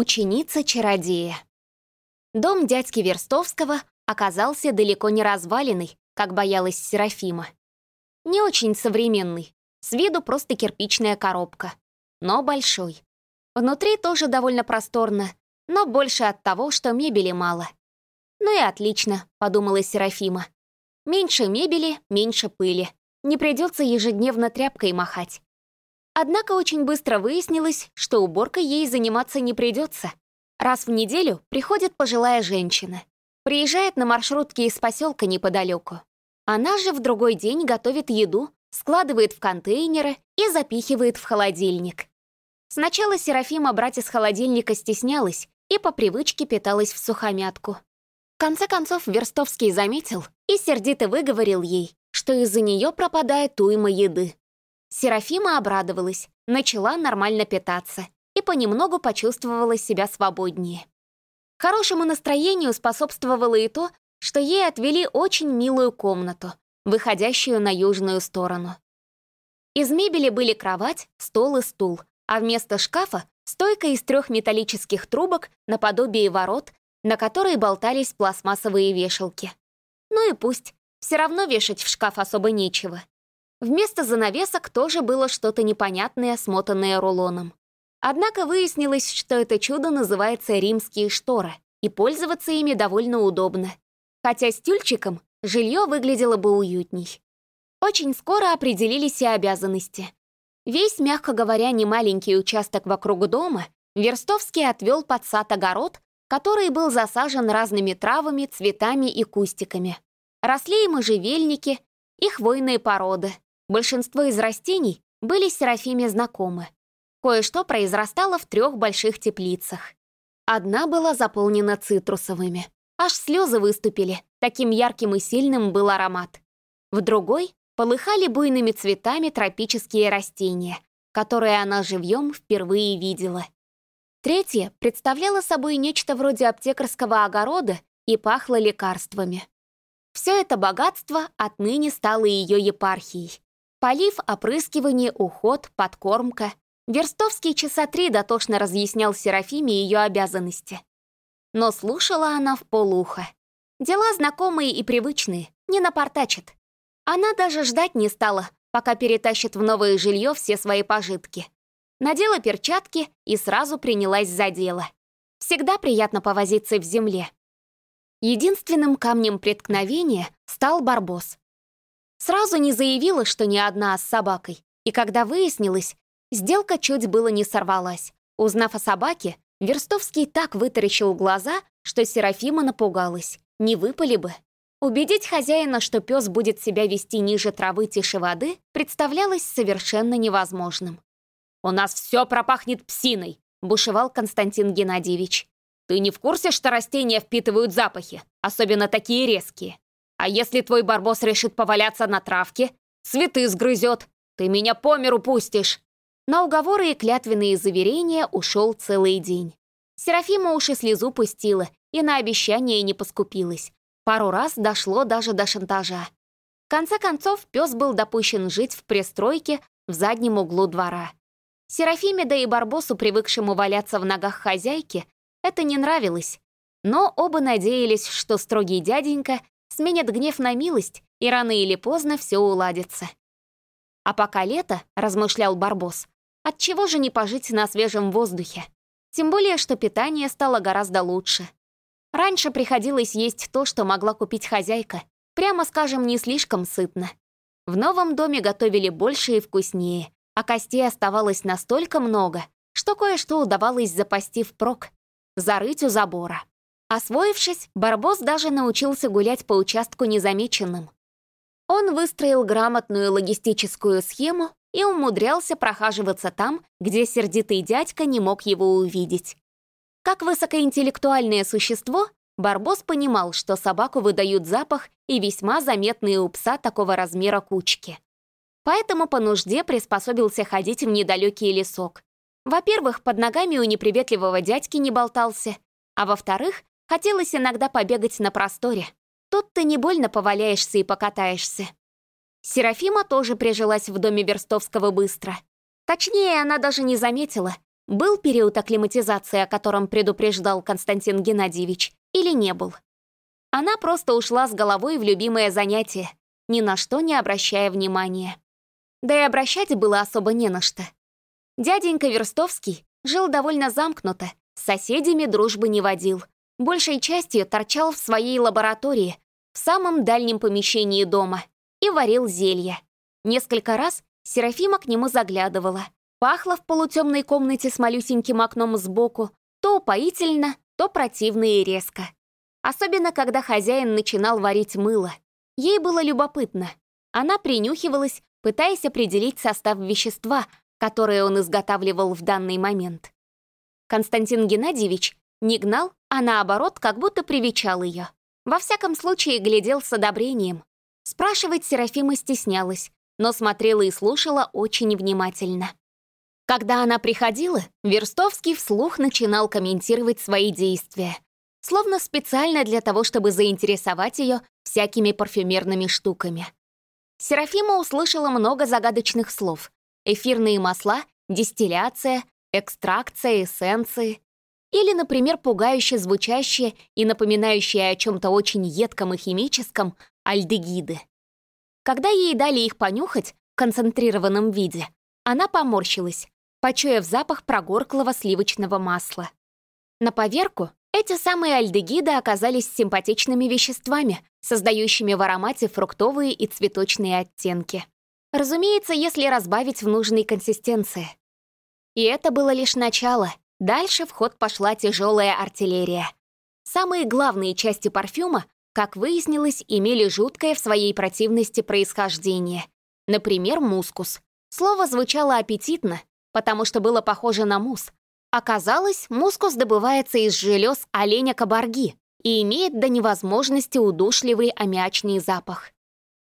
Ученица-чародея. Дом дядьки Верстовского оказался далеко не разваленный, как боялась Серафима. Не очень современный, с виду просто кирпичная коробка, но большой. Внутри тоже довольно просторно, но больше от того, что мебели мало. «Ну и отлично», — подумала Серафима. «Меньше мебели, меньше пыли. Не придется ежедневно тряпкой махать. Однако очень быстро выяснилось, что уборкой ей заниматься не придется. Раз в неделю приходит пожилая женщина. Приезжает на маршрутке из поселка неподалеку. Она же в другой день готовит еду, складывает в контейнеры и запихивает в холодильник. Сначала Серафима брать из холодильника стеснялась и по привычке питалась в сухомятку. В конце концов Верстовский заметил и сердито выговорил ей, что из-за нее пропадает уйма еды. Серафима обрадовалась, начала нормально питаться и понемногу почувствовала себя свободнее. Хорошему настроению способствовало и то, что ей отвели очень милую комнату, выходящую на южную сторону. Из мебели были кровать, стол и стул, а вместо шкафа — стойка из трех металлических трубок наподобие ворот, на которой болтались пластмассовые вешалки. Ну и пусть, все равно вешать в шкаф особо нечего. Вместо занавесок тоже было что-то непонятное, смотанное рулоном. Однако выяснилось, что это чудо называется римские шторы, и пользоваться ими довольно удобно. Хотя с тюльчиком жилье выглядело бы уютней. Очень скоро определились и обязанности. Весь, мягко говоря, немаленький участок вокруг дома Верстовский отвел под сад-огород, который был засажен разными травами, цветами и кустиками. Росли и можжевельники, и хвойные породы, Большинство из растений были Серафиме знакомы. Кое-что произрастало в трех больших теплицах. Одна была заполнена цитрусовыми. Аж слезы выступили, таким ярким и сильным был аромат. В другой полыхали буйными цветами тропические растения, которые она живьем впервые видела. Третья представляла собой нечто вроде аптекарского огорода и пахло лекарствами. Все это богатство отныне стало ее епархией. Полив, опрыскивание, уход, подкормка. Верстовский часа три дотошно разъяснял Серафиме ее обязанности. Но слушала она в полухо. Дела знакомые и привычные, не напортачит. Она даже ждать не стала, пока перетащит в новое жилье все свои пожитки. Надела перчатки и сразу принялась за дело. Всегда приятно повозиться в земле. Единственным камнем преткновения стал барбос. Сразу не заявила, что не одна, с собакой. И когда выяснилось, сделка чуть было не сорвалась. Узнав о собаке, Верстовский так вытаращил глаза, что Серафима напугалась. Не выпали бы. Убедить хозяина, что пес будет себя вести ниже травы тише воды, представлялось совершенно невозможным. «У нас все пропахнет псиной», — бушевал Константин Геннадьевич. «Ты не в курсе, что растения впитывают запахи, особенно такие резкие? А если твой барбос решит поваляться на травке? Цветы сгрызет. Ты меня по миру пустишь!» На уговоры и клятвенные заверения ушел целый день. Серафима уши слезу пустила и на обещание не поскупилась. Пару раз дошло даже до шантажа. В конце концов, пес был допущен жить в пристройке в заднем углу двора. Серафиме, да и Барбосу, привыкшему валяться в ногах хозяйки, это не нравилось. Но оба надеялись, что строгий дяденька сменят гнев на милость, и рано или поздно все уладится. А пока лето, размышлял Барбос, отчего же не пожить на свежем воздухе? Тем более, что питание стало гораздо лучше. Раньше приходилось есть то, что могла купить хозяйка, прямо скажем, не слишком сытно. В новом доме готовили больше и вкуснее, а костей оставалось настолько много, что кое-что удавалось запасти впрок, зарыть у забора. Освоившись, Барбос даже научился гулять по участку незамеченным. Он выстроил грамотную логистическую схему и умудрялся прохаживаться там, где сердитый дядька не мог его увидеть. Как высокоинтеллектуальное существо, Барбос понимал, что собаку выдают запах и весьма заметные у пса такого размера кучки. Поэтому по нужде приспособился ходить в недалекий лесок. Во-первых, под ногами у неприветливого дядьки не болтался, а во-вторых, Хотелось иногда побегать на просторе. Тут ты не больно поваляешься и покатаешься. Серафима тоже прижилась в доме Верстовского быстро. Точнее, она даже не заметила. был период акклиматизации, о котором предупреждал Константин Геннадьевич, или не был. Она просто ушла с головой в любимое занятие, ни на что не обращая внимания. Да и обращать было особо не на что. Дяденька Верстовский жил довольно замкнуто, с соседями дружбы не водил. Большей частью торчал в своей лаборатории, в самом дальнем помещении дома, и варил зелья. Несколько раз Серафима к нему заглядывала. Пахло в полутемной комнате с малюсеньким окном сбоку то упоительно, то противно и резко. Особенно, когда хозяин начинал варить мыло. Ей было любопытно. Она принюхивалась, пытаясь определить состав вещества, которое он изготавливал в данный момент. Константин Геннадьевич не гнал, а наоборот, как будто привечал ее. Во всяком случае, глядел с одобрением. Спрашивать Серафима стеснялась, но смотрела и слушала очень внимательно. Когда она приходила, Верстовский вслух начинал комментировать свои действия, словно специально для того, чтобы заинтересовать ее всякими парфюмерными штуками. Серафима услышала много загадочных слов. Эфирные масла, дистилляция, экстракция, эссенции. Или, например, пугающе звучащие и напоминающие о чем-то очень едком и химическом альдегиды. Когда ей дали их понюхать в концентрированном виде, она поморщилась, почуяв запах прогорклого сливочного масла. На поверку эти самые альдегиды оказались симпатичными веществами, создающими в аромате фруктовые и цветочные оттенки. Разумеется, если разбавить в нужной консистенции. И это было лишь начало. Дальше в ход пошла тяжелая артиллерия. Самые главные части парфюма как выяснилось, имели жуткое в своей противности происхождение. Например, мускус. Слово звучало аппетитно, потому что было похоже на мусс. Оказалось, мускус добывается из желез оленя кабарги и имеет до невозможности удушливый аммиачный запах.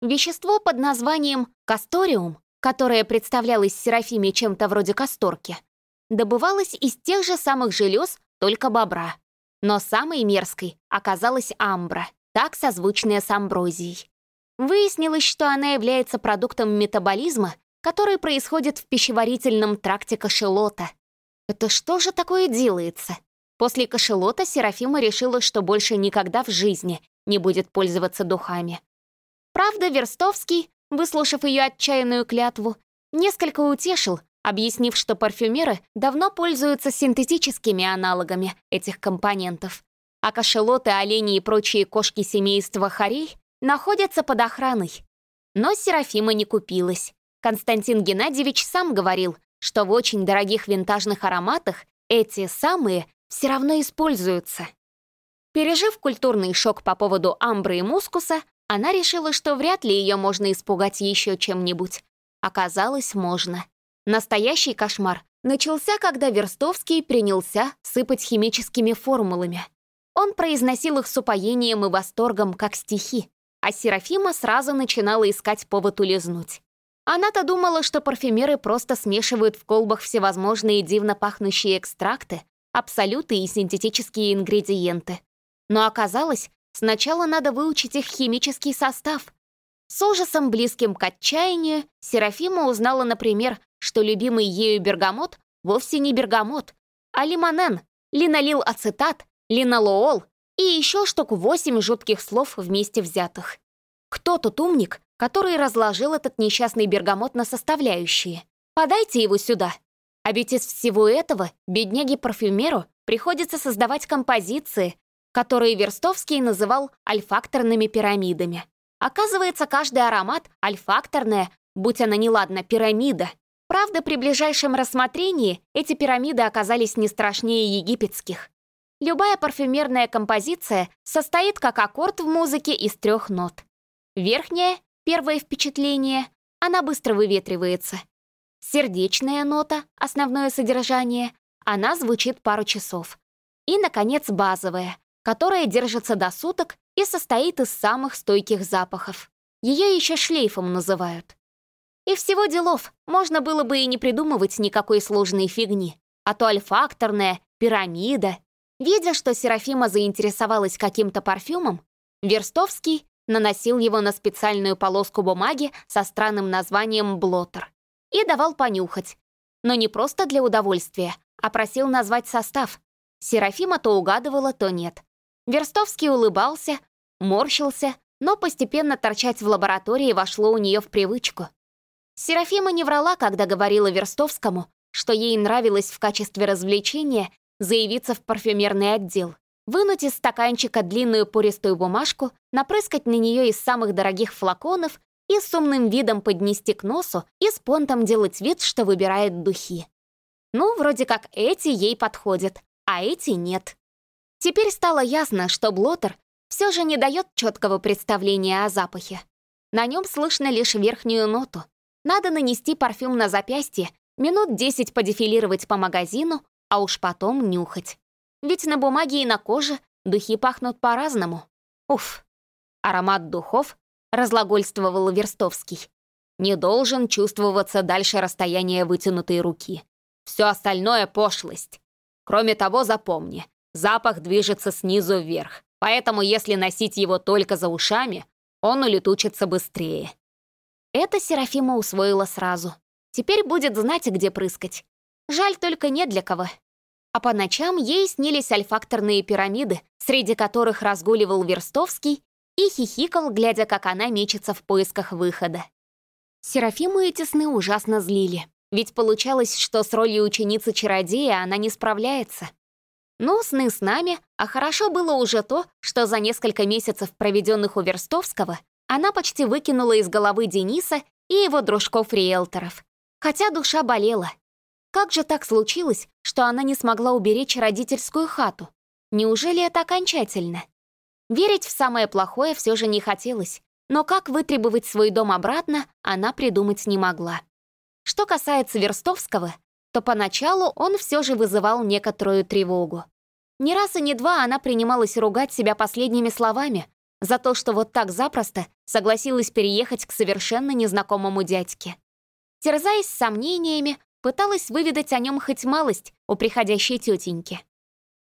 Вещество под названием касториум, которое представлялось Серафиме чем-то вроде касторки, добывалось из тех же самых желез, только бобра. Но самой мерзкой оказалась амбра так созвучная с амброзией. Выяснилось, что она является продуктом метаболизма, который происходит в пищеварительном тракте кашелота. Это что же такое делается? После кашелота Серафима решила, что больше никогда в жизни не будет пользоваться духами. Правда, Верстовский, выслушав ее отчаянную клятву, несколько утешил, объяснив, что парфюмеры давно пользуются синтетическими аналогами этих компонентов а кошелоты, олени и прочие кошки семейства хорей находятся под охраной. Но Серафима не купилась. Константин Геннадьевич сам говорил, что в очень дорогих винтажных ароматах эти самые все равно используются. Пережив культурный шок по поводу амбры и мускуса, она решила, что вряд ли ее можно испугать еще чем-нибудь. Оказалось, можно. Настоящий кошмар начался, когда Верстовский принялся сыпать химическими формулами. Он произносил их с упоением и восторгом, как стихи, а Серафима сразу начинала искать повод улизнуть. Она-то думала, что парфюмеры просто смешивают в колбах всевозможные дивно пахнущие экстракты, абсолюты и синтетические ингредиенты. Но оказалось, сначала надо выучить их химический состав. С ужасом, близким к отчаянию, Серафима узнала, например, что любимый ею бергамот вовсе не бергамот, а лимонен, линолил ацетат линолоол и еще штук восемь жутких слов вместе взятых. Кто тот умник, который разложил этот несчастный бергамот на составляющие? Подайте его сюда. А ведь из всего этого бедняге-парфюмеру приходится создавать композиции, которые Верстовский называл альфакторными пирамидами. Оказывается, каждый аромат — альфакторная, будь она неладна, пирамида. Правда, при ближайшем рассмотрении эти пирамиды оказались не страшнее египетских. Любая парфюмерная композиция состоит как аккорд в музыке из трех нот. Верхняя, первое впечатление, она быстро выветривается. Сердечная нота, основное содержание, она звучит пару часов. И, наконец, базовая, которая держится до суток и состоит из самых стойких запахов. Ее еще шлейфом называют. И всего делов, можно было бы и не придумывать никакой сложной фигни. А то альфакторная, пирамида, Видя, что Серафима заинтересовалась каким-то парфюмом, Верстовский наносил его на специальную полоску бумаги со странным названием «блоттер» и давал понюхать. Но не просто для удовольствия, а просил назвать состав. Серафима то угадывала, то нет. Верстовский улыбался, морщился, но постепенно торчать в лаборатории вошло у нее в привычку. Серафима не врала, когда говорила Верстовскому, что ей нравилось в качестве развлечения заявиться в парфюмерный отдел, вынуть из стаканчика длинную пористую бумажку, напрыскать на нее из самых дорогих флаконов и с умным видом поднести к носу и с понтом делать вид, что выбирает духи. Ну, вроде как эти ей подходят, а эти нет. Теперь стало ясно, что Блоттер все же не дает четкого представления о запахе. На нем слышно лишь верхнюю ноту. Надо нанести парфюм на запястье, минут 10 подефилировать по магазину, а уж потом нюхать. Ведь на бумаге и на коже духи пахнут по-разному. Уф. Аромат духов, разлагольствовал Верстовский, не должен чувствоваться дальше расстояния вытянутой руки. Все остальное — пошлость. Кроме того, запомни, запах движется снизу вверх, поэтому если носить его только за ушами, он улетучится быстрее. Это Серафима усвоила сразу. Теперь будет знать, где прыскать. Жаль только не для кого. А по ночам ей снились альфакторные пирамиды, среди которых разгуливал Верстовский и хихикал, глядя, как она мечется в поисках выхода. Серафиму эти сны ужасно злили. Ведь получалось, что с ролью ученицы-чародея она не справляется. Ну, сны с нами, а хорошо было уже то, что за несколько месяцев, проведенных у Верстовского, она почти выкинула из головы Дениса и его дружков-риэлторов. Хотя душа болела. Как же так случилось, что она не смогла уберечь родительскую хату? Неужели это окончательно? Верить в самое плохое все же не хотелось, но как вытребовать свой дом обратно, она придумать не могла. Что касается Верстовского, то поначалу он все же вызывал некоторую тревогу. Ни раз и ни два она принималась ругать себя последними словами за то, что вот так запросто согласилась переехать к совершенно незнакомому дядьке. Терзаясь сомнениями, пыталась выведать о нем хоть малость у приходящей тетеньки.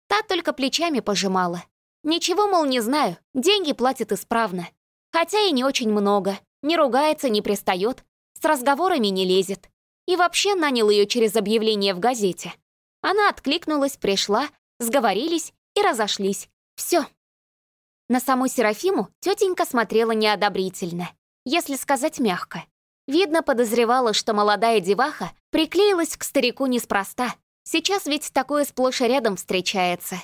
Та только плечами пожимала. Ничего, мол, не знаю, деньги платит исправно. Хотя и не очень много, не ругается, не пристает, с разговорами не лезет. И вообще нанял ее через объявление в газете. Она откликнулась, пришла, сговорились и разошлись. Все. На саму Серафиму тетенька смотрела неодобрительно, если сказать мягко. Видно, подозревала, что молодая деваха приклеилась к старику неспроста. Сейчас ведь такое сплошь и рядом встречается.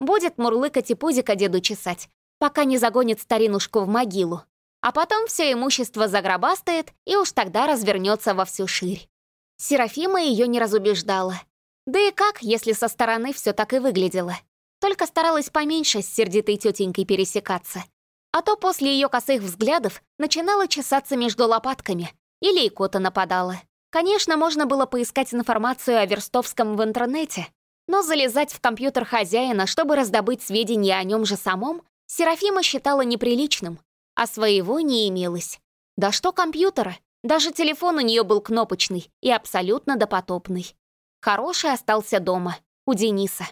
Будет мурлыкать и пузика деду чесать, пока не загонит старинушку в могилу а потом все имущество загробастает и уж тогда развернется во всю ширь. Серафима ее не разубеждала. Да и как, если со стороны все так и выглядело? Только старалась поменьше с сердитой тетенькой пересекаться. А то после ее косых взглядов начинала чесаться между лопатками или икота нападала. Конечно, можно было поискать информацию о Верстовском в интернете, но залезать в компьютер хозяина, чтобы раздобыть сведения о нем же самом, Серафима считала неприличным, а своего не имелось. Да что компьютера, даже телефон у нее был кнопочный и абсолютно допотопный. Хороший остался дома, у Дениса.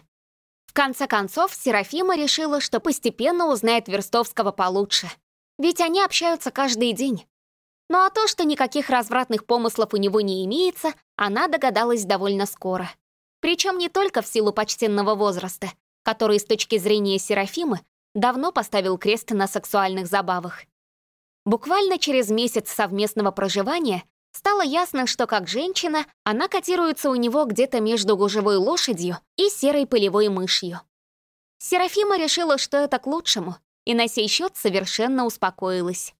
Конце концов, Серафима решила, что постепенно узнает Верстовского получше. Ведь они общаются каждый день. Ну а то, что никаких развратных помыслов у него не имеется, она догадалась довольно скоро. Причем не только в силу почтенного возраста, который с точки зрения Серафимы давно поставил крест на сексуальных забавах. Буквально через месяц совместного проживания стало ясно, что как женщина она котируется у него где-то между гужевой лошадью и серой полевой мышью. Серафима решила, что это к лучшему, и на сей счет совершенно успокоилась.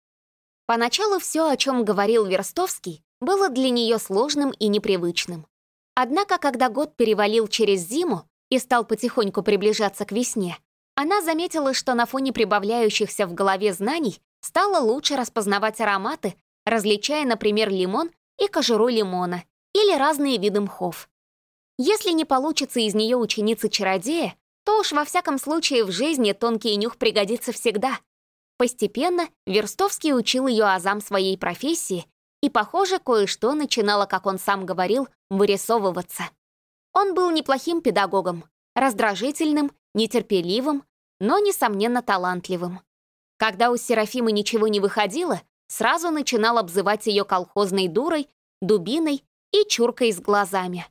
Поначалу все, о чем говорил Верстовский, было для нее сложным и непривычным. Однако, когда год перевалил через зиму и стал потихоньку приближаться к весне, она заметила, что на фоне прибавляющихся в голове знаний стала лучше распознавать ароматы, различая, например, лимон и кожуру лимона или разные виды мхов. Если не получится из нее ученицы-чародея, то уж во всяком случае в жизни тонкий нюх пригодится всегда. Постепенно Верстовский учил ее азам своей профессии, и, похоже, кое-что начинало, как он сам говорил, вырисовываться. Он был неплохим педагогом, раздражительным нетерпеливым, но, несомненно, талантливым. Когда у Серафимы ничего не выходило, сразу начинал обзывать ее колхозной дурой, дубиной и чуркой с глазами.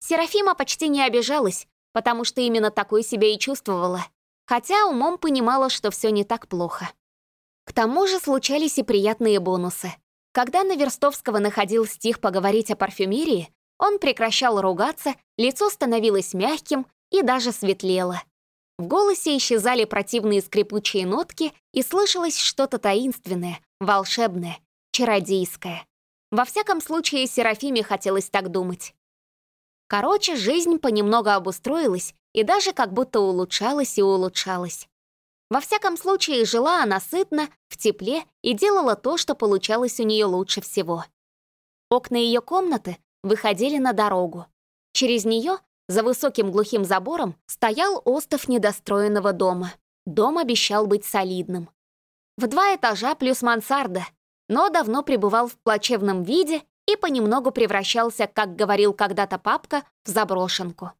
Серафима почти не обижалась, потому что именно такой себя и чувствовала, хотя умом понимала, что все не так плохо. К тому же случались и приятные бонусы. Когда на Верстовского находил стих поговорить о парфюмерии, он прекращал ругаться, лицо становилось мягким и даже светлело. В голосе исчезали противные скрипучие нотки, и слышалось что-то таинственное, волшебное, чародейское. Во всяком случае, Серафиме хотелось так думать. Короче, жизнь понемногу обустроилась и даже как будто улучшалась и улучшалась. Во всяком случае, жила она сытно, в тепле и делала то, что получалось у нее лучше всего. Окна ее комнаты выходили на дорогу. Через нее, за высоким глухим забором, стоял остов недостроенного дома. Дом обещал быть солидным. В два этажа плюс мансарда, но давно пребывал в плачевном виде и понемногу превращался, как говорил когда-то папка, в заброшенку.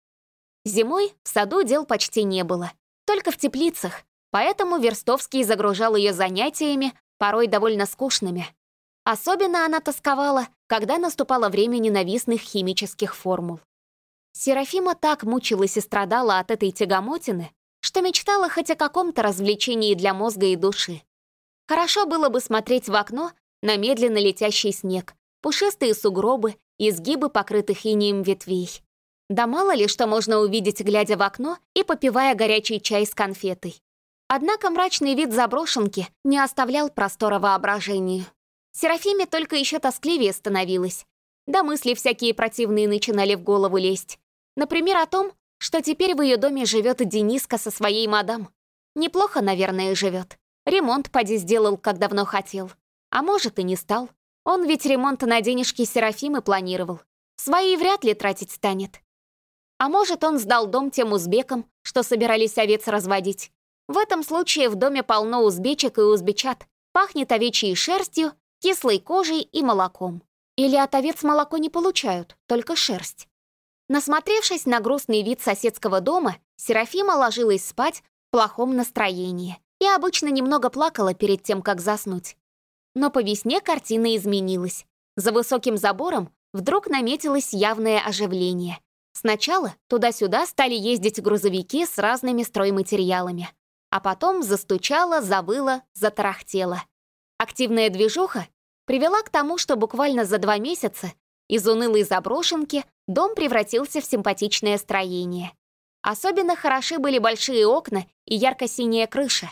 Зимой в саду дел почти не было, только в теплицах, поэтому Верстовский загружал ее занятиями, порой довольно скучными. Особенно она тосковала, когда наступало время ненавистных химических формул. Серафима так мучилась и страдала от этой тягомотины, что мечтала хоть о каком-то развлечении для мозга и души. Хорошо было бы смотреть в окно на медленно летящий снег, пушистые сугробы, изгибы покрытых инеем ветвей. Да мало ли что можно увидеть, глядя в окно и попивая горячий чай с конфетой. Однако мрачный вид заброшенки не оставлял простора воображению. Серафиме только еще тоскливее становилось. Да мысли всякие противные начинали в голову лезть. Например, о том, что теперь в ее доме живет Дениска со своей мадам. Неплохо, наверное, живет. Ремонт поди сделал, как давно хотел. А может, и не стал. Он ведь ремонт на денежки Серафимы планировал. Свои вряд ли тратить станет. А может, он сдал дом тем узбекам, что собирались овец разводить. В этом случае в доме полно узбечек и узбечат. Пахнет овечьей шерстью, кислой кожей и молоком. Или от овец молоко не получают, только шерсть. Насмотревшись на грустный вид соседского дома, Серафима ложилась спать в плохом настроении и обычно немного плакала перед тем, как заснуть. Но по весне картина изменилась. За высоким забором вдруг наметилось явное оживление. Сначала туда-сюда стали ездить грузовики с разными стройматериалами. А потом застучало, завыло, затарахтело. Активная движуха привела к тому, что буквально за два месяца из унылой заброшенки дом превратился в симпатичное строение. Особенно хороши были большие окна и ярко-синяя крыша.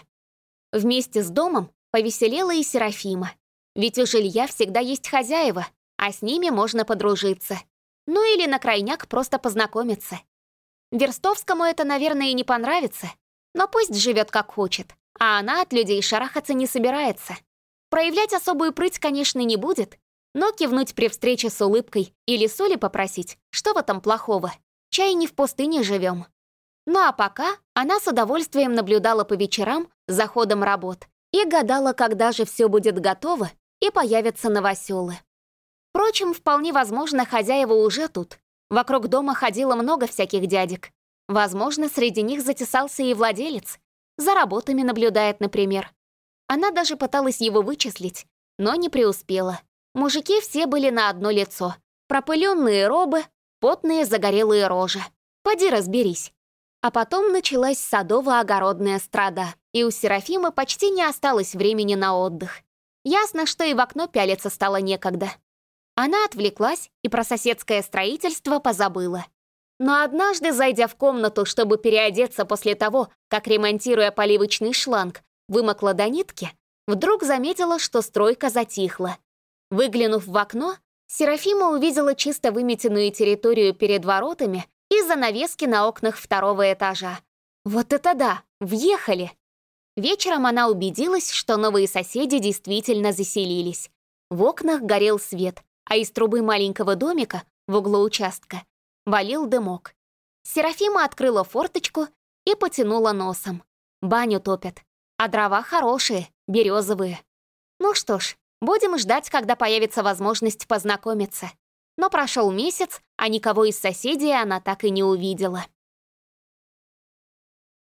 Вместе с домом Повеселела и Серафима. Ведь у жилья всегда есть хозяева, а с ними можно подружиться. Ну или на крайняк просто познакомиться. Верстовскому это, наверное, не понравится, но пусть живет как хочет, а она от людей шарахаться не собирается. Проявлять особую прыть, конечно, не будет, но кивнуть при встрече с улыбкой или соли попросить, что в этом плохого? Чай не в пустыне живем. Ну а пока она с удовольствием наблюдала по вечерам за ходом работ и гадала, когда же все будет готово и появятся новоселы. Впрочем, вполне возможно, хозяева уже тут. Вокруг дома ходило много всяких дядек. Возможно, среди них затесался и владелец. За работами наблюдает, например. Она даже пыталась его вычислить, но не преуспела. Мужики все были на одно лицо. Пропыленные робы, потные загорелые рожи. Поди разберись. А потом началась садово-огородная страда, и у Серафимы почти не осталось времени на отдых. Ясно, что и в окно пялиться стало некогда. Она отвлеклась и про соседское строительство позабыла. Но однажды, зайдя в комнату, чтобы переодеться после того, как, ремонтируя поливочный шланг, вымокла до нитки, вдруг заметила, что стройка затихла. Выглянув в окно, Серафима увидела чисто выметенную территорию перед воротами и занавески на окнах второго этажа. Вот это да, въехали! Вечером она убедилась, что новые соседи действительно заселились. В окнах горел свет, а из трубы маленького домика в углу участка валил дымок. Серафима открыла форточку и потянула носом. Баню топят, а дрова хорошие, березовые. Ну что ж, будем ждать, когда появится возможность познакомиться. Но прошел месяц, а никого из соседей она так и не увидела.